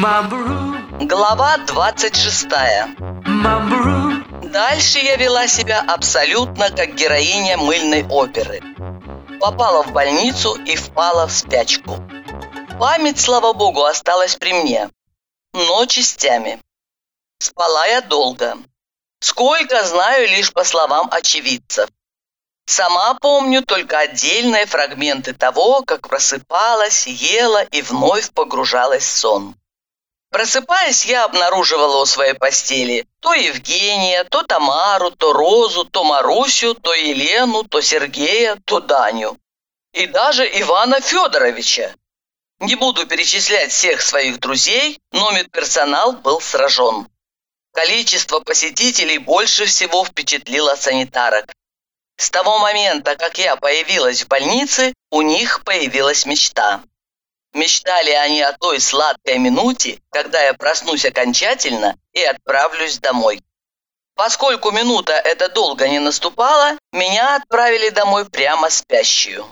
Глава 26 Дальше я вела себя абсолютно как героиня мыльной оперы. Попала в больницу и впала в спячку. Память, слава богу, осталась при мне. Но частями. Спала я долго. Сколько знаю лишь по словам очевидцев. Сама помню только отдельные фрагменты того, как просыпалась, ела и вновь погружалась в сон. Просыпаясь, я обнаруживала у своей постели то Евгения, то Тамару, то Розу, то Марусю, то Елену, то Сергея, то Даню. И даже Ивана Федоровича. Не буду перечислять всех своих друзей, но медперсонал был сражен. Количество посетителей больше всего впечатлило санитарок. С того момента, как я появилась в больнице, у них появилась мечта. Мечтали они о той сладкой минуте, когда я проснусь окончательно и отправлюсь домой. Поскольку минута эта долго не наступала, меня отправили домой прямо спящую.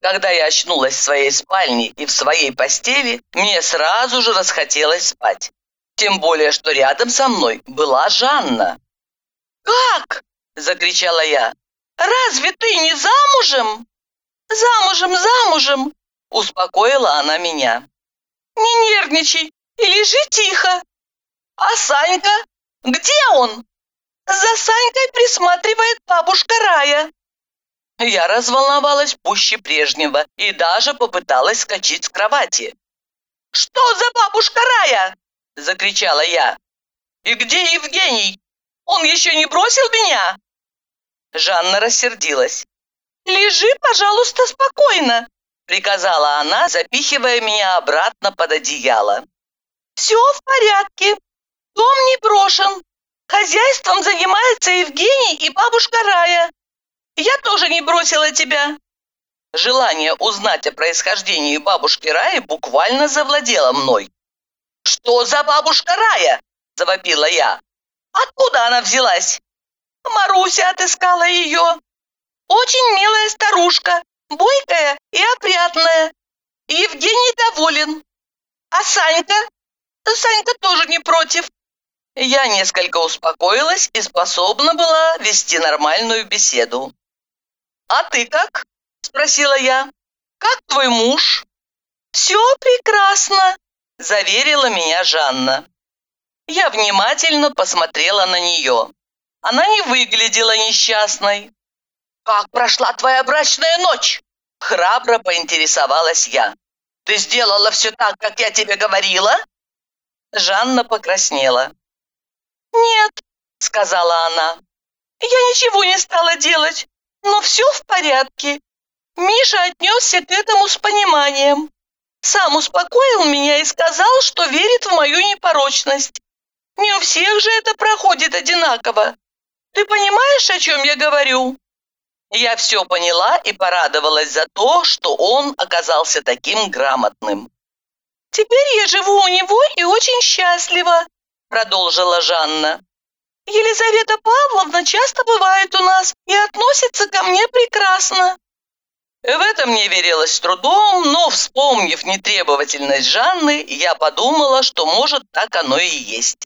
Когда я очнулась в своей спальне и в своей постели, мне сразу же расхотелось спать. Тем более, что рядом со мной была Жанна. «Как?» – закричала я. «Разве ты не замужем?» «Замужем, замужем!» Успокоила она меня. «Не нервничай и лежи тихо. А Санька? Где он?» «За Санькой присматривает бабушка Рая». Я разволновалась пуще прежнего и даже попыталась скачать с кровати. «Что за бабушка Рая?» – закричала я. «И где Евгений? Он еще не бросил меня?» Жанна рассердилась. «Лежи, пожалуйста, спокойно приказала она, запихивая меня обратно под одеяло. «Все в порядке. Дом не брошен. Хозяйством занимается Евгений и бабушка Рая. Я тоже не бросила тебя». Желание узнать о происхождении бабушки Раи буквально завладело мной. «Что за бабушка Рая?» – завопила я. «Откуда она взялась?» Маруся отыскала ее. Очень милая старушка, бойкая и опрятная. Евгений доволен. А Санька? Санька тоже не против. Я несколько успокоилась и способна была вести нормальную беседу. «А ты как?» – спросила я. «Как твой муж?» «Все прекрасно», – заверила меня Жанна. Я внимательно посмотрела на нее. Она не выглядела несчастной. «Как прошла твоя брачная ночь?» Храбро поинтересовалась я. «Ты сделала все так, как я тебе говорила?» Жанна покраснела. «Нет», — сказала она, — «я ничего не стала делать, но все в порядке. Миша отнесся к этому с пониманием. Сам успокоил меня и сказал, что верит в мою непорочность. Не у всех же это проходит одинаково. Ты понимаешь, о чем я говорю?» Я все поняла и порадовалась за то, что он оказался таким грамотным. «Теперь я живу у него и очень счастлива», – продолжила Жанна. «Елизавета Павловна часто бывает у нас и относится ко мне прекрасно». В этом мне верилось с трудом, но, вспомнив нетребовательность Жанны, я подумала, что, может, так оно и есть.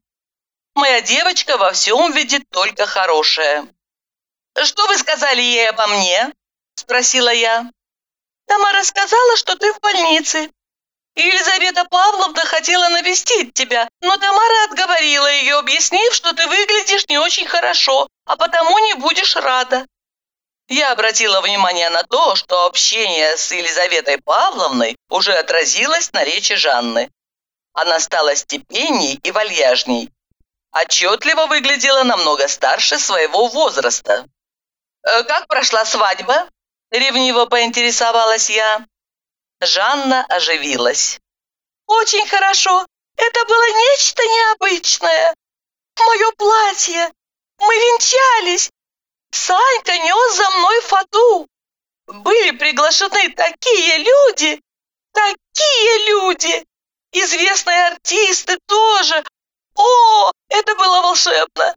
Моя девочка во всем видит только хорошее. «Что вы сказали ей обо мне?» – спросила я. «Тамара сказала, что ты в больнице. Елизавета Павловна хотела навестить тебя, но Тамара отговорила ее, объяснив, что ты выглядишь не очень хорошо, а потому не будешь рада». Я обратила внимание на то, что общение с Елизаветой Павловной уже отразилось на речи Жанны. Она стала степенней и вальяжней. Отчетливо выглядела намного старше своего возраста. Э, «Как прошла свадьба?» – ревниво поинтересовалась я. Жанна оживилась. «Очень хорошо. Это было нечто необычное. Мое платье. Мы венчались. Санька нес за мной фату. Были приглашены такие люди, такие люди. Известные артисты тоже. О, это было волшебно.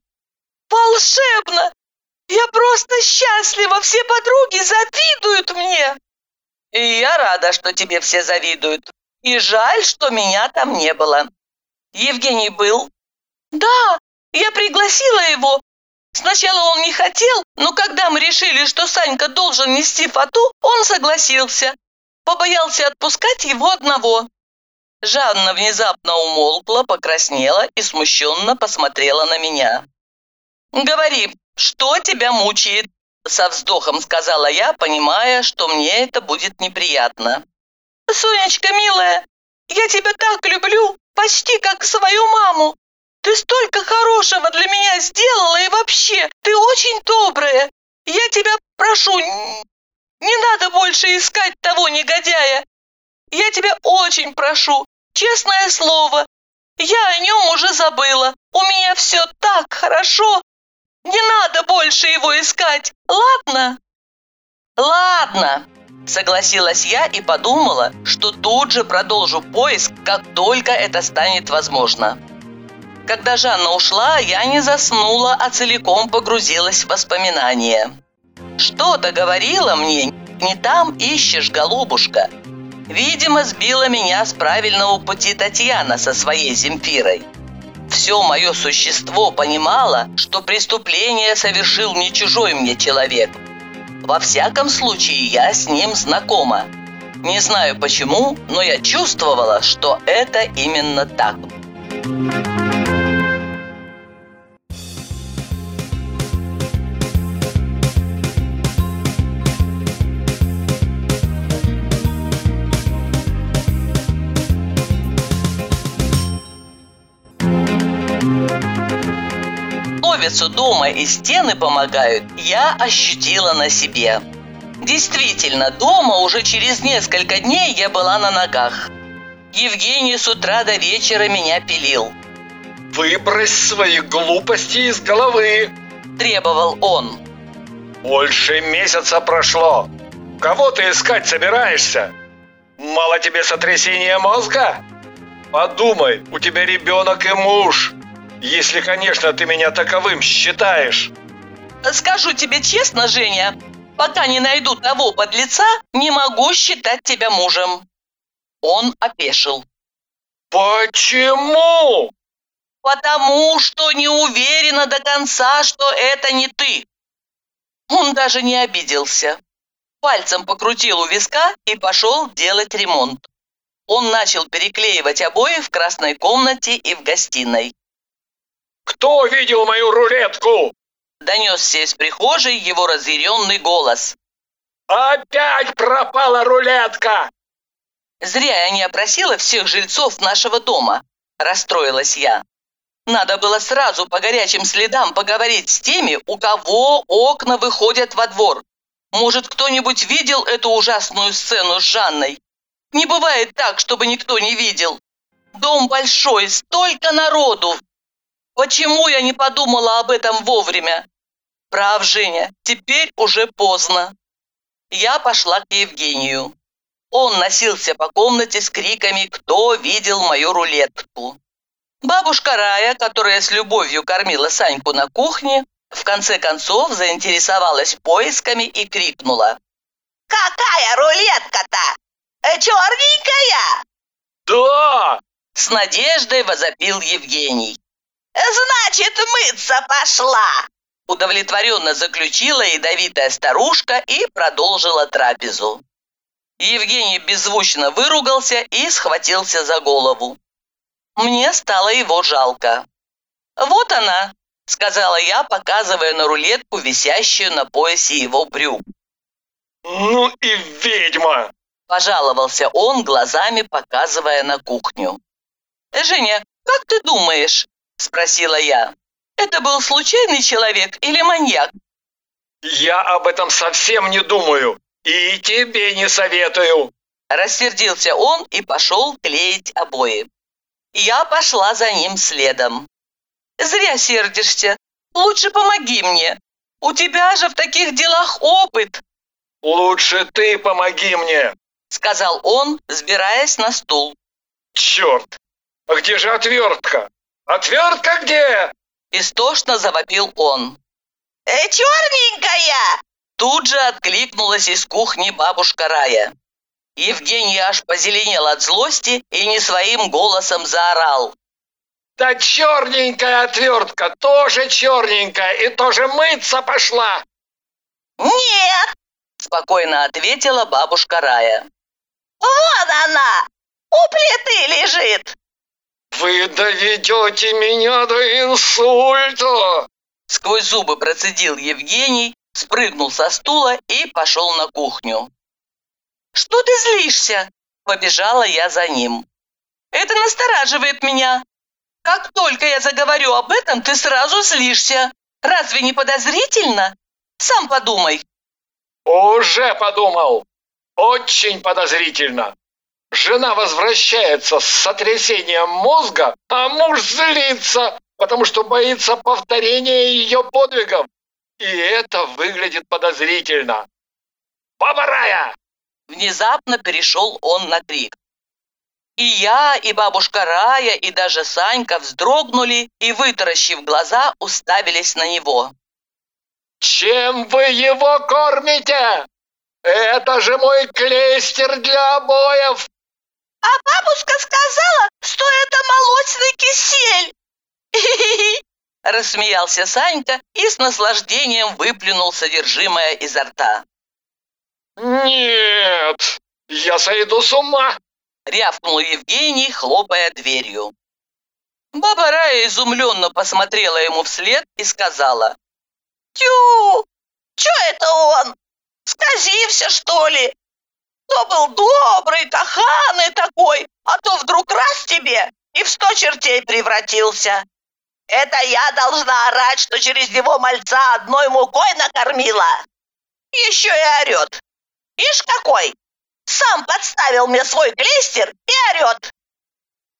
Волшебно! Я просто счастлива, все подруги завидуют мне. И я рада, что тебе все завидуют. И жаль, что меня там не было. Евгений был? Да, я пригласила его. Сначала он не хотел, но когда мы решили, что Санька должен нести фату, он согласился. Побоялся отпускать его одного. Жанна внезапно умолкла, покраснела и смущенно посмотрела на меня. «Говори, что тебя мучает?» Со вздохом сказала я, понимая, что мне это будет неприятно. «Сонечка, милая, я тебя так люблю, почти как свою маму. Ты столько хорошего для меня сделала и вообще, ты очень добрая. Я тебя прошу, не надо больше искать того негодяя. Я тебя очень прошу, честное слово. Я о нем уже забыла. У меня все так хорошо. Не надо больше его искать, ладно? Ладно, согласилась я и подумала, что тут же продолжу поиск, как только это станет возможно. Когда Жанна ушла, я не заснула, а целиком погрузилась в воспоминания. Что-то говорила мне, не там ищешь, голубушка. Видимо, сбила меня с правильного пути Татьяна со своей Земфирой. Все мое существо понимало, что преступление совершил не чужой мне человек. Во всяком случае, я с ним знакома. Не знаю почему, но я чувствовала, что это именно так. Ловицу дома и стены помогают, я ощутила на себе. Действительно, дома уже через несколько дней я была на ногах. Евгений с утра до вечера меня пилил. «Выбрось свои глупости из головы!» – требовал он. «Больше месяца прошло. Кого ты искать собираешься? Мало тебе сотрясения мозга? Подумай, у тебя ребенок и муж. Если, конечно, ты меня таковым считаешь. Скажу тебе честно, Женя, пока не найду того подлеца, не могу считать тебя мужем. Он опешил. Почему? Потому что не уверена до конца, что это не ты. Он даже не обиделся. Пальцем покрутил у виска и пошел делать ремонт. Он начал переклеивать обои в красной комнате и в гостиной. «Кто видел мою рулетку?» Донесся из прихожей его разъяренный голос. «Опять пропала рулетка!» Зря я не опросила всех жильцов нашего дома, расстроилась я. Надо было сразу по горячим следам поговорить с теми, у кого окна выходят во двор. Может, кто-нибудь видел эту ужасную сцену с Жанной? Не бывает так, чтобы никто не видел. Дом большой, столько народу, Почему я не подумала об этом вовремя? Прав, Женя, теперь уже поздно. Я пошла к Евгению. Он носился по комнате с криками «Кто видел мою рулетку?». Бабушка Рая, которая с любовью кормила Саньку на кухне, в конце концов заинтересовалась поисками и крикнула. «Какая рулетка-то? Э, черненькая?» «Да!» – с надеждой возопил Евгений. «Значит, мыться пошла!» Удовлетворенно заключила ядовитая старушка и продолжила трапезу. Евгений беззвучно выругался и схватился за голову. Мне стало его жалко. «Вот она», — сказала я, показывая на рулетку, висящую на поясе его брюк. «Ну и ведьма!» – пожаловался он, глазами показывая на кухню. «Женя, как ты думаешь, – спросила я. «Это был случайный человек или маньяк?» «Я об этом совсем не думаю и тебе не советую!» Рассердился он и пошел клеить обои. Я пошла за ним следом. «Зря сердишься. Лучше помоги мне. У тебя же в таких делах опыт!» «Лучше ты помоги мне!» Сказал он, сбираясь на стул. «Черт! А где же отвертка?» «Отвертка где?» Истошно завопил он. «Э, черненькая!» Тут же откликнулась из кухни бабушка Рая. Евгений аж позеленел от злости и не своим голосом заорал. Да черненькая отвертка, тоже черненькая и тоже мыться пошла. Нет, спокойно ответила бабушка Рая. Вон она, у плиты лежит. Вы доведете меня до инсульта. Сквозь зубы процедил Евгений, спрыгнул со стула и пошел на кухню. «Что ты злишься?» – побежала я за ним. «Это настораживает меня. Как только я заговорю об этом, ты сразу злишься. Разве не подозрительно? Сам подумай». «Уже подумал. Очень подозрительно. Жена возвращается с сотрясением мозга, а муж злится, потому что боится повторения ее подвигов. И это выглядит подозрительно. «Баба Рая!» Внезапно перешел он на крик. И я, и бабушка Рая, и даже Санька вздрогнули и, вытаращив глаза, уставились на него. «Чем вы его кормите? Это же мой клейстер для обоев!» А бабушка сказала, что это молочный кисель. Рассмеялся Санька и с наслаждением выплюнул содержимое изо рта. «Нет, я сойду с ума!» Рявкнул Евгений, хлопая дверью. Баба Рая изумленно посмотрела ему вслед и сказала. «Тю, чё это он? Сказився, что ли? То был добрый, каханый такой, а то вдруг раз тебе и в сто чертей превратился. Это я должна орать, что через него мальца одной мукой накормила. Еще и орет. Ишь какой! Сам подставил мне свой клейстер и орет.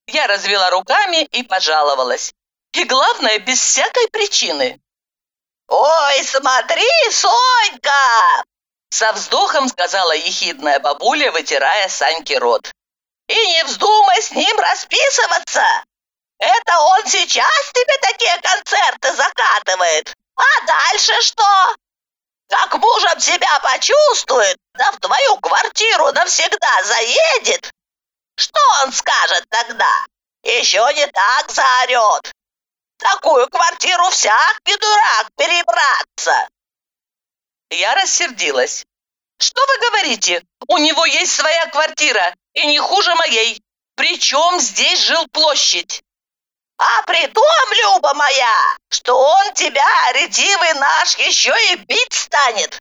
Я развела руками и пожаловалась. И главное, без всякой причины. «Ой, смотри, Сонька!» Со вздохом сказала ехидная бабуля, вытирая Саньке рот. «И не вздумай с ним расписываться! Это он сейчас тебе такие концерты закатывает. А дальше что? Как мужем себя почувствует, да в твою квартиру навсегда заедет. Что он скажет тогда? Еще не так заорет. такую квартиру всяк не дурак перебраться. Я рассердилась. Что вы говорите? У него есть своя квартира, и не хуже моей. Причем здесь жил площадь? А при том, Люба моя, что он тебя, ретивый наш, еще и бить станет.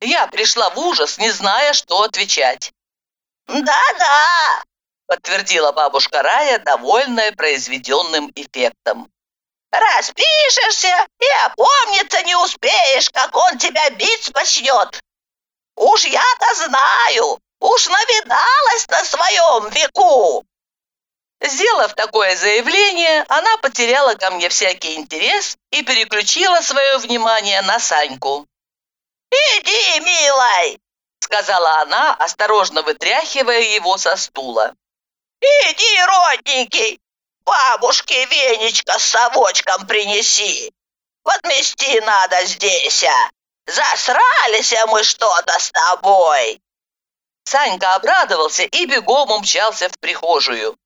Я пришла в ужас, не зная, что отвечать. «Да-да», — подтвердила бабушка Рая, довольная произведенным эффектом. «Распишешься и опомниться не успеешь, как он тебя бить начнет. Уж я-то знаю, уж навидалась на своем веку. Сделав такое заявление, она потеряла ко мне всякий интерес и переключила свое внимание на Саньку. «Иди, милой!» — сказала она, осторожно вытряхивая его со стула. «Иди, родненький, бабушке венечка с совочком принеси. Подмести надо здесь, а. Засрались мы что-то с тобой!» Санька обрадовался и бегом умчался в прихожую.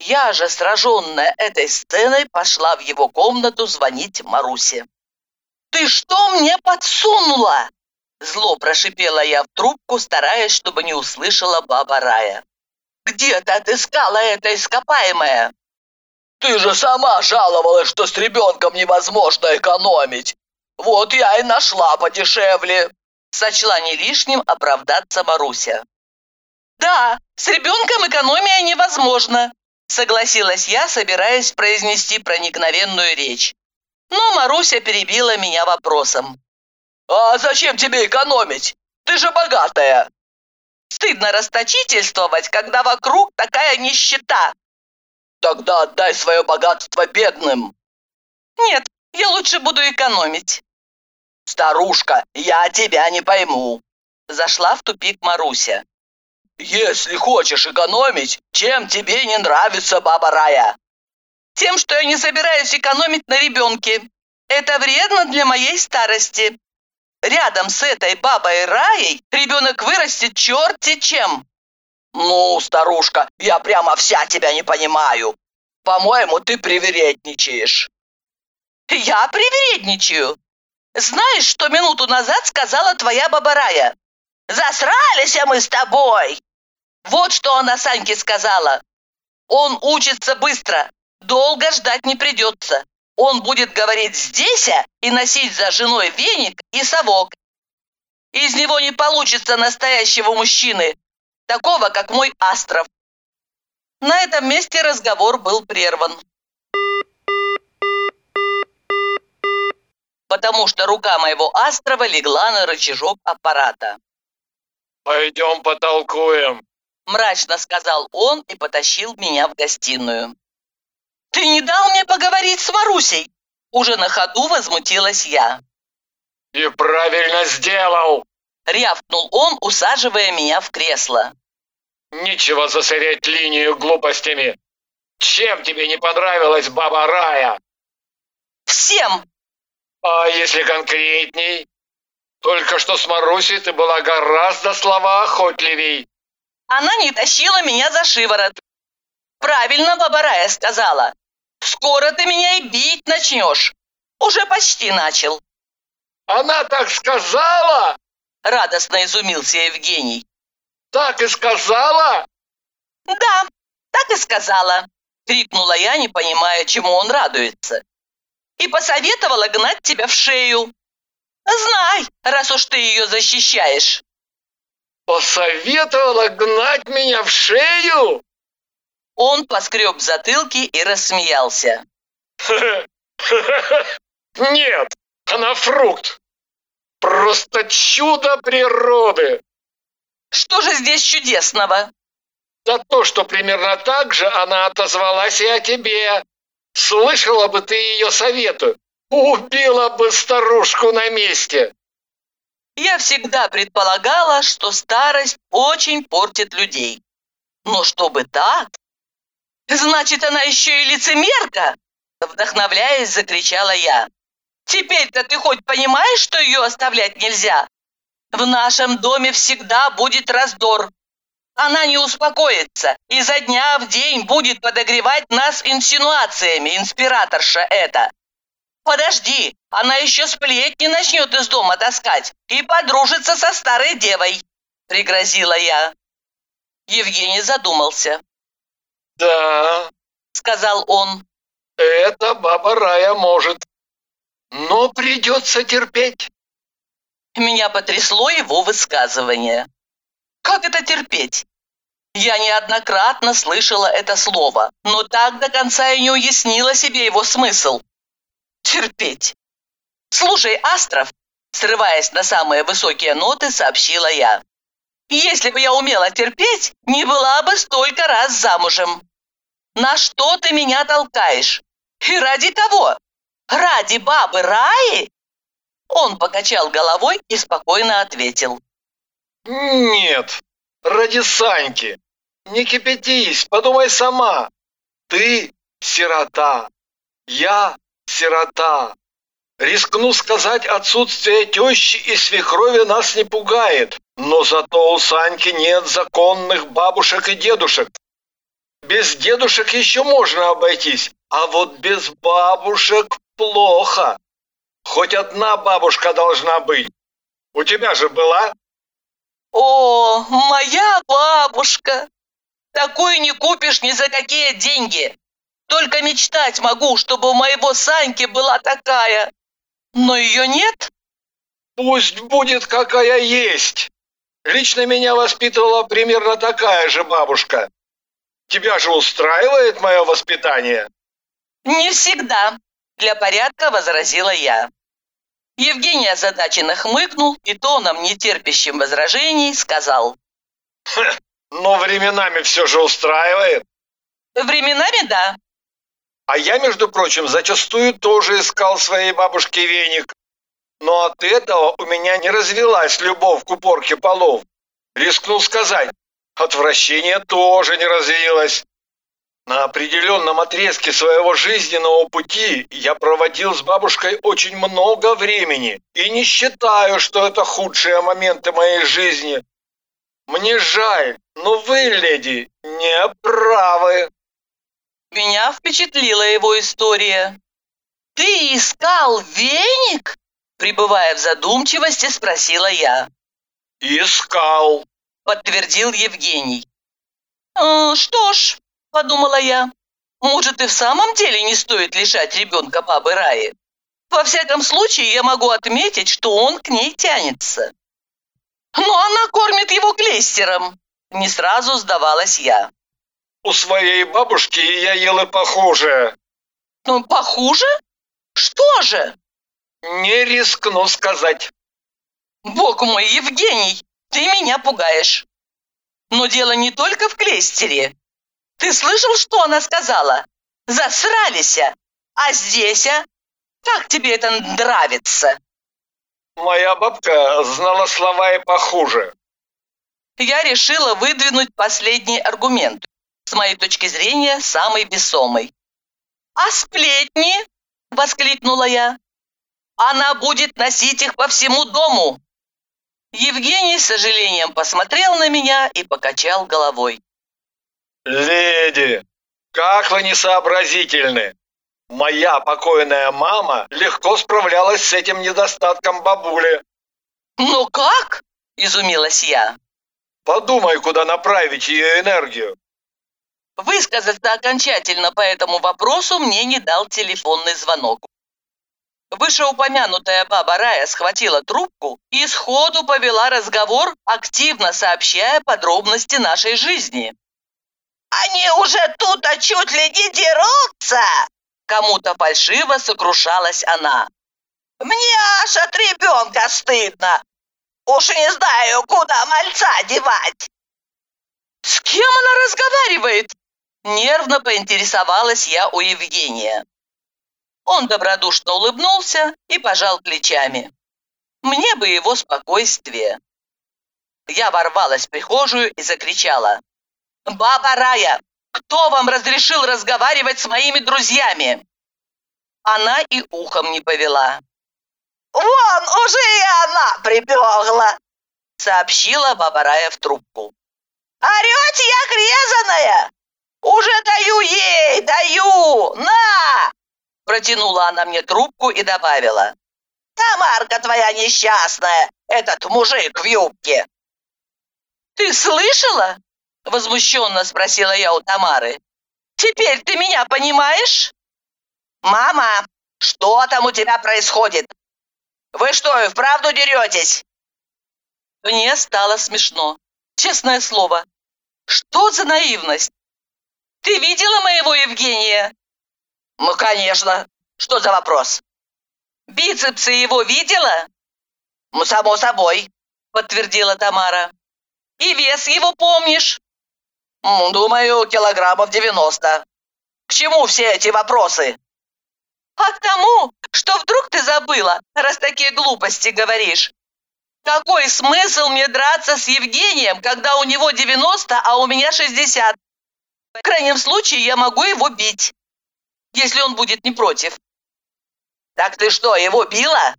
Я же, сраженная этой сценой, пошла в его комнату звонить Марусе. «Ты что мне подсунула?» Зло прошипела я в трубку, стараясь, чтобы не услышала баба Рая. «Где ты отыскала это ископаемое?» «Ты же сама жаловалась, что с ребенком невозможно экономить. Вот я и нашла подешевле!» Сочла не лишним оправдаться Маруся. «Да, с ребенком экономия невозможна», Согласилась я, собираясь произнести проникновенную речь. Но Маруся перебила меня вопросом. «А зачем тебе экономить? Ты же богатая!» «Стыдно расточительствовать, когда вокруг такая нищета!» «Тогда отдай свое богатство бедным!» «Нет, я лучше буду экономить!» «Старушка, я тебя не пойму!» Зашла в тупик Маруся. «Если хочешь экономить, чем тебе не нравится баба Рая?» «Тем, что я не собираюсь экономить на ребенке. Это вредно для моей старости. Рядом с этой бабой Раей ребенок вырастет черти чем». «Ну, старушка, я прямо вся тебя не понимаю. По-моему, ты привередничаешь. Я привередничаю? Знаешь, что минуту назад сказала твоя баба Рая? Засрались мы с тобой. Вот что она Саньке сказала. Он учится быстро, долго ждать не придется. Он будет говорить здесь а, и носить за женой веник и совок. Из него не получится настоящего мужчины, такого, как мой Астров. На этом месте разговор был прерван. Потому что рука моего Астрова легла на рычажок аппарата. «Пойдем потолкуем», – мрачно сказал он и потащил меня в гостиную. «Ты не дал мне поговорить с Марусей?» Уже на ходу возмутилась я. «И правильно сделал!» – рявкнул он, усаживая меня в кресло. «Нечего засорять линию глупостями! Чем тебе не понравилась баба Рая?» «Всем!» «А если конкретней?» Только что с Марусей ты была гораздо словоохотливей. Она не тащила меня за шиворот. Правильно Бабарая сказала. Скоро ты меня и бить начнешь. Уже почти начал. Она так сказала? Радостно изумился Евгений. Так и сказала? Да, так и сказала. Крикнула я, не понимая, чему он радуется. И посоветовала гнать тебя в шею. Знай, раз уж ты ее защищаешь. Посоветовала гнать меня в шею? Он поскреб затылки и рассмеялся. Нет, она фрукт. Просто чудо природы. Что же здесь чудесного? Да то, что примерно так же она отозвалась и о тебе. Слышала бы ты ее совету. Убила бы старушку на месте. Я всегда предполагала, что старость очень портит людей. Но чтобы так? Значит, она еще и лицемерка? Вдохновляясь, закричала я. Теперь-то ты хоть понимаешь, что ее оставлять нельзя? В нашем доме всегда будет раздор. Она не успокоится и за дня в день будет подогревать нас инсинуациями, инспираторша это. Подожди, она еще сплетни начнет из дома таскать и подружится со старой девой, пригрозила я. Евгений задумался. Да, сказал он. Это баба Рая может, но придется терпеть. Меня потрясло его высказывание. Как это терпеть? Я неоднократно слышала это слово, но так до конца и не уяснила себе его смысл терпеть. Слушай, Астров, срываясь на самые высокие ноты, сообщила я. Если бы я умела терпеть, не была бы столько раз замужем. На что ты меня толкаешь? И ради кого? Ради бабы Раи? Он покачал головой и спокойно ответил. Нет, ради Саньки. Не кипятись, подумай сама. Ты сирота. Я сирота. Рискну сказать, отсутствие тещи и свекрови нас не пугает, но зато у Саньки нет законных бабушек и дедушек. Без дедушек еще можно обойтись, а вот без бабушек плохо. Хоть одна бабушка должна быть. У тебя же была? О, моя бабушка! Такую не купишь ни за какие деньги. Только мечтать могу, чтобы у моего Саньки была такая. Но ее нет. Пусть будет какая есть. Лично меня воспитывала примерно такая же бабушка. Тебя же устраивает мое воспитание? Не всегда, для порядка возразила я. Евгений озадаченно хмыкнул и тоном, нетерпящим возражений, сказал. но временами все же устраивает. Временами да, а я, между прочим, зачастую тоже искал своей бабушке веник. Но от этого у меня не развелась любовь к уборке полов. Рискнул сказать, отвращение тоже не развилось. На определенном отрезке своего жизненного пути я проводил с бабушкой очень много времени и не считаю, что это худшие моменты моей жизни. Мне жаль, но вы, леди, не правы. Меня впечатлила его история. «Ты искал веник?» Пребывая в задумчивости, спросила я. «Искал», — подтвердил Евгений. «Э, «Что ж», — подумала я, — «может, и в самом деле не стоит лишать ребенка бабы Раи. Во всяком случае, я могу отметить, что он к ней тянется». «Но она кормит его клейстером», — не сразу сдавалась я. «У своей бабушки я ела похуже». «Ну, похуже? Что же?» «Не рискну сказать». «Бог мой, Евгений, ты меня пугаешь. Но дело не только в клейстере. Ты слышал, что она сказала? Засрались. А здесь, а? Как тебе это нравится?» Моя бабка знала слова и похуже. Я решила выдвинуть последний аргумент, с моей точки зрения, самый весомый. «А сплетни?» – воскликнула я. «Она будет носить их по всему дому!» Евгений с сожалением посмотрел на меня и покачал головой. «Леди, как вы несообразительны! Моя покойная мама легко справлялась с этим недостатком бабули». «Ну как?» – изумилась я. «Подумай, куда направить ее энергию». Высказаться окончательно по этому вопросу мне не дал телефонный звонок. Вышеупомянутая баба Рая схватила трубку и сходу повела разговор, активно сообщая подробности нашей жизни. «Они уже тут а чуть ли не дерутся!» Кому-то фальшиво сокрушалась она. «Мне аж от ребенка стыдно! Уж не знаю, куда мальца девать!» «С кем она разговаривает?» Нервно поинтересовалась я у Евгения. Он добродушно улыбнулся и пожал плечами. Мне бы его спокойствие. Я ворвалась в прихожую и закричала. «Баба Рая, кто вам разрешил разговаривать с моими друзьями?» Она и ухом не повела. «Вон, уже и она прибегла!» сообщила баба Рая в трубку. «Орете, я резаная! Уже даю ей, даю! На!» Протянула она мне трубку и добавила. «Тамарка твоя несчастная, этот мужик в юбке!» «Ты слышала?» Возмущенно спросила я у Тамары. «Теперь ты меня понимаешь?» «Мама, что там у тебя происходит? Вы что, и вправду деретесь?» Мне стало смешно. Честное слово. Что за наивность? Ты видела моего Евгения? Ну, конечно. Что за вопрос? Бицепсы его видела? Ну, само собой, подтвердила Тамара. И вес его помнишь? Думаю, килограммов девяносто. К чему все эти вопросы? А к тому, что вдруг ты забыла, раз такие глупости говоришь. Какой смысл мне драться с Евгением, когда у него 90, а у меня 60? В крайнем случае я могу его бить если он будет не против. Так ты что, его била?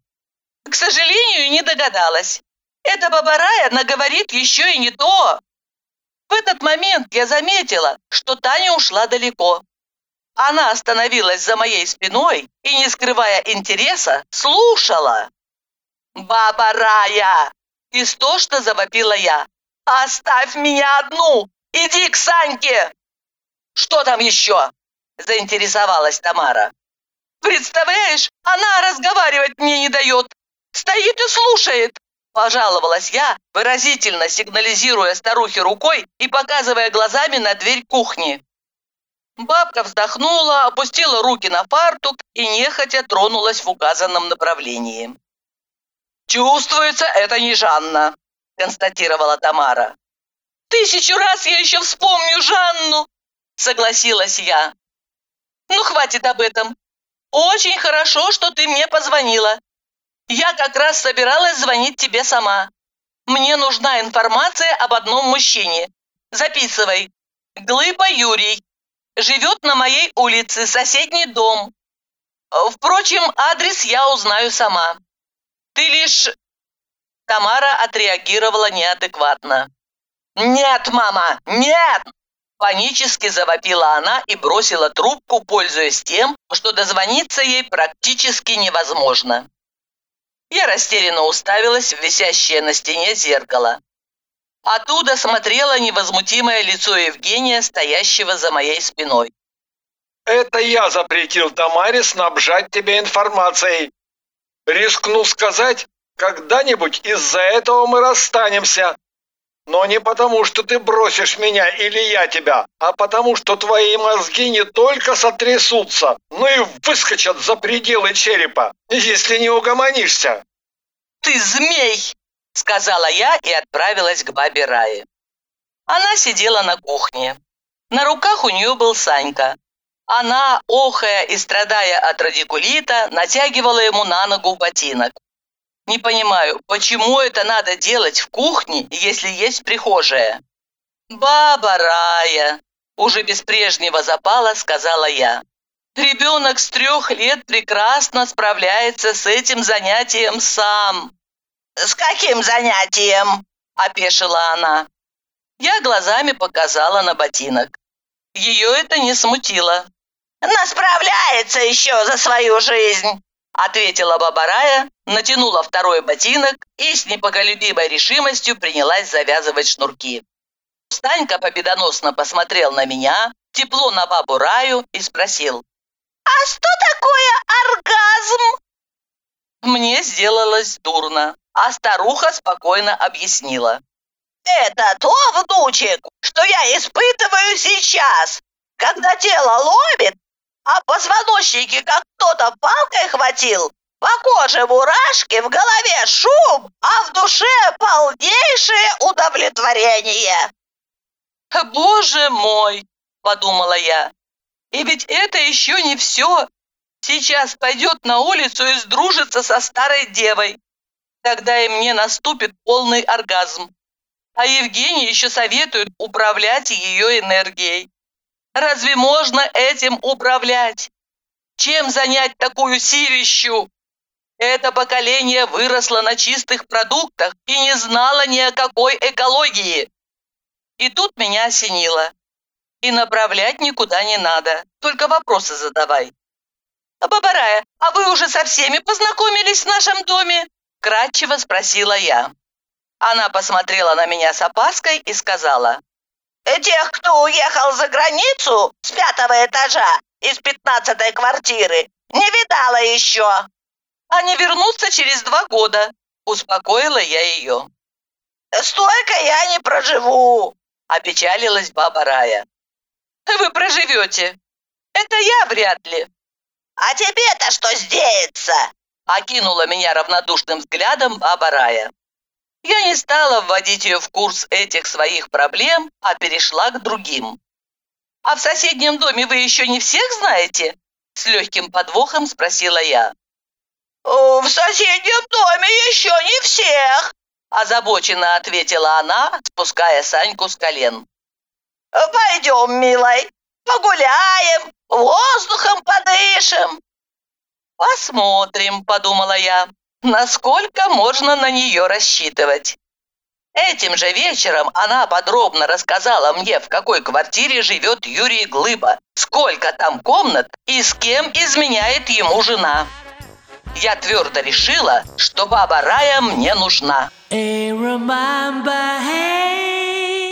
К сожалению, не догадалась. Эта бабарая наговорит еще и не то. В этот момент я заметила, что Таня ушла далеко. Она остановилась за моей спиной и, не скрывая интереса, слушала. «Баба Рая!» – истошно завопила я. «Оставь меня одну! Иди к Саньке!» «Что там еще?» заинтересовалась Тамара. «Представляешь, она разговаривать мне не дает. Стоит и слушает!» Пожаловалась я, выразительно сигнализируя старухе рукой и показывая глазами на дверь кухни. Бабка вздохнула, опустила руки на фартук и нехотя тронулась в указанном направлении. «Чувствуется, это не Жанна», – констатировала Тамара. «Тысячу раз я еще вспомню Жанну», – согласилась я. Ну, хватит об этом. Очень хорошо, что ты мне позвонила. Я как раз собиралась звонить тебе сама. Мне нужна информация об одном мужчине. Записывай. Глыба Юрий. Живет на моей улице, соседний дом. Впрочем, адрес я узнаю сама. Ты лишь...» Тамара отреагировала неадекватно. «Нет, мама, нет! Панически завопила она и бросила трубку, пользуясь тем, что дозвониться ей практически невозможно. Я растерянно уставилась в висящее на стене зеркало. Оттуда смотрело невозмутимое лицо Евгения, стоящего за моей спиной. Это я запретил Тамаре снабжать тебя информацией. Рискну сказать, когда-нибудь из-за этого мы расстанемся. Но не потому, что ты бросишь меня или я тебя, а потому, что твои мозги не только сотрясутся, но и выскочат за пределы черепа, если не угомонишься. «Ты змей!» – сказала я и отправилась к бабе Рае. Она сидела на кухне. На руках у нее был Санька. Она, охая и страдая от радикулита, натягивала ему на ногу ботинок. Не понимаю, почему это надо делать в кухне, если есть прихожая? Баба Рая, уже без прежнего запала сказала я. Ребенок с трех лет прекрасно справляется с этим занятием сам. «С каким занятием?» – опешила она. Я глазами показала на ботинок. Ее это не смутило. «Насправляется еще за свою жизнь!» Ответила Бабарая, натянула второй ботинок и с непоколебимой решимостью принялась завязывать шнурки. Станька победоносно посмотрел на меня, тепло на бабу Раю и спросил. «А что такое оргазм?» Мне сделалось дурно, а старуха спокойно объяснила. «Это то, внучек, что я испытываю сейчас, когда тело ломит, а позвоночнике как кто-то палкой хватил, по коже мурашки, в голове шум, а в душе полнейшее удовлетворение. «Боже мой!» – подумала я. «И ведь это еще не все. Сейчас пойдет на улицу и сдружится со старой девой. Тогда и мне наступит полный оргазм. А Евгений еще советует управлять ее энергией. Разве можно этим управлять? Чем занять такую силищу? Это поколение выросло на чистых продуктах и не знало ни о какой экологии. И тут меня осенило. И направлять никуда не надо, только вопросы задавай. «Бабарая, а вы уже со всеми познакомились в нашем доме?» Кратчево спросила я. Она посмотрела на меня с опаской и сказала, Тех, кто уехал за границу с пятого этажа из пятнадцатой квартиры, не видала еще. Они вернутся через два года, успокоила я ее. Столько я не проживу, опечалилась баба Рая. Вы проживете. Это я вряд ли. А тебе-то что сделается? Окинула меня равнодушным взглядом баба Рая. Я не стала вводить ее в курс этих своих проблем, а перешла к другим. «А в соседнем доме вы еще не всех знаете?» С легким подвохом спросила я. «В соседнем доме еще не всех!» Озабоченно ответила она, спуская Саньку с колен. «Пойдем, милой, погуляем, воздухом подышим!» «Посмотрим», — подумала я насколько можно на нее рассчитывать. Этим же вечером она подробно рассказала мне, в какой квартире живет Юрий Глыба, сколько там комнат и с кем изменяет ему жена. Я твердо решила, что баба Рая мне нужна. Hey, remember, hey.